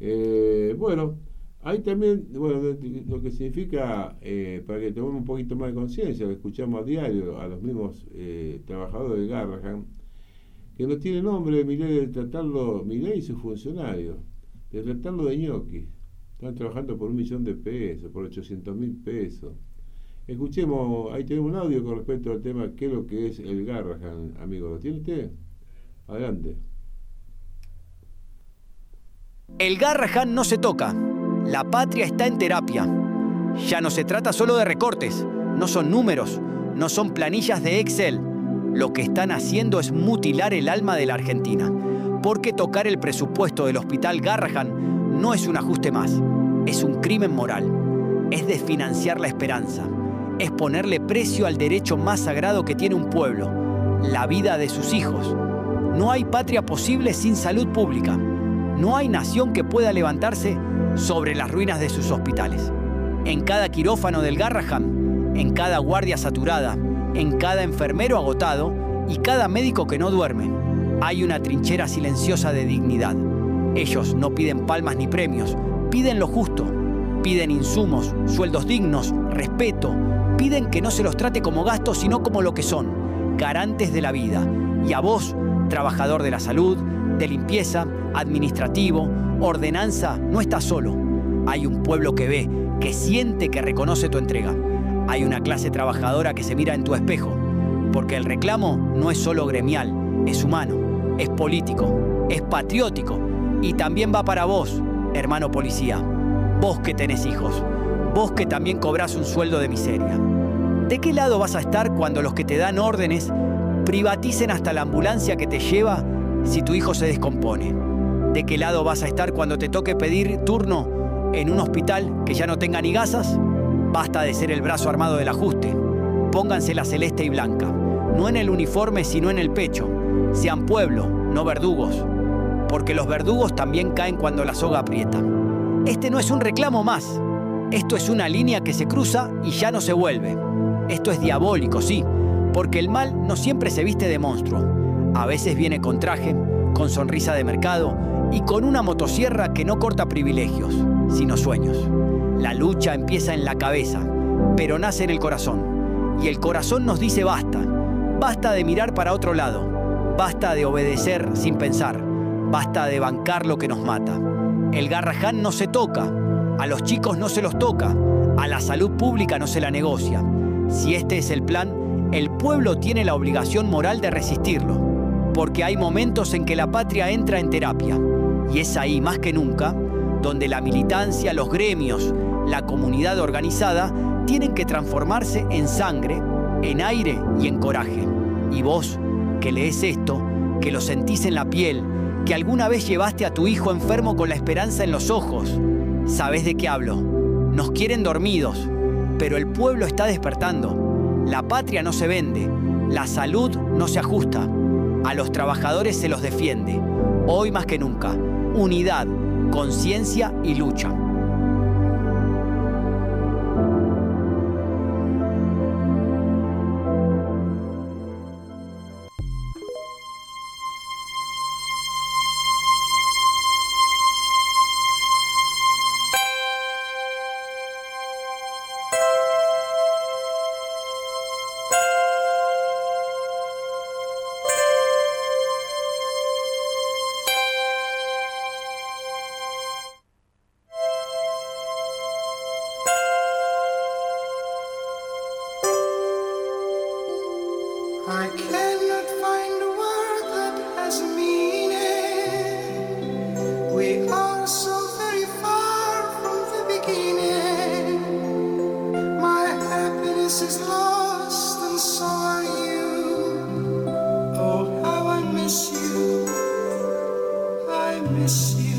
Eh, bueno, hay también, bueno, lo que significa, eh, para que tomemos un poquito más de conciencia, lo escuchamos a diario a los mismos eh, trabajadores de Garrahan, que no tiene nombre de tratarlo, Miley y sus funcionarios, de tratarlo de ñoqui. Están trabajando por un millón de pesos, por 800 mil pesos. Escuchemos, ahí tenemos un audio con respecto al tema, qué es lo que es el Garrahan, amigo. ¿Lo tiene usted? Adelante. El Garrahan no se toca. La patria está en terapia. Ya no se trata solo de recortes, no son números, no son planillas de Excel. Lo que están haciendo es mutilar el alma de la Argentina. Porque tocar el presupuesto del hospital Garrahan no es un ajuste más, es un crimen moral. Es desfinanciar la esperanza. Es ponerle precio al derecho más sagrado que tiene un pueblo, la vida de sus hijos. No hay patria posible sin salud pública. No hay nación que pueda levantarse sobre las ruinas de sus hospitales. En cada quirófano del Garraham, en cada guardia saturada, en cada enfermero agotado y cada médico que no duerme, hay una trinchera silenciosa de dignidad. Ellos no piden palmas ni premios, piden lo justo, piden insumos, sueldos dignos, respeto, piden que no se los trate como gastos, sino como lo que son, garantes de la vida. Y a vos, trabajador de la salud, de limpieza, administrativo, ordenanza, no estás solo. Hay un pueblo que ve, que siente, que reconoce tu entrega. Hay una clase trabajadora que se mira en tu espejo. Porque el reclamo no es solo gremial, es humano, es político, es patriótico. Y también va para vos, hermano policía. Vos que tenés hijos. Vos que también cobrás un sueldo de miseria. ¿De qué lado vas a estar cuando los que te dan órdenes privaticen hasta la ambulancia que te lleva si tu hijo se descompone? ¿De qué lado vas a estar cuando te toque pedir turno en un hospital que ya no tenga ni gasas? Basta de ser el brazo armado del ajuste. Pónganse la celeste y blanca, no en el uniforme sino en el pecho. Sean pueblo, no verdugos, porque los verdugos también caen cuando la soga aprieta. Este no es un reclamo más, esto es una línea que se cruza y ya no se vuelve. Esto es diabólico, sí, porque el mal no siempre se viste de monstruo. A veces viene con traje, con sonrisa de mercado y con una motosierra que no corta privilegios, sino sueños. La lucha empieza en la cabeza, pero nace en el corazón. Y el corazón nos dice basta. Basta de mirar para otro lado. Basta de obedecer sin pensar. Basta de bancar lo que nos mata. El garraján no se toca. A los chicos no se los toca. A la salud pública no se la negocia. Si este es el plan, el pueblo tiene la obligación moral de resistirlo. Porque hay momentos en que la patria entra en terapia y es ahí, más que nunca, donde la militancia, los gremios, la comunidad organizada tienen que transformarse en sangre, en aire y en coraje. Y vos, que lees esto, que lo sentís en la piel, que alguna vez llevaste a tu hijo enfermo con la esperanza en los ojos, sabés de qué hablo. Nos quieren dormidos, pero el pueblo está despertando. La patria no se vende, la salud no se ajusta, a los trabajadores se los defiende, hoy más que nunca unidad, conciencia y lucha. I miss you.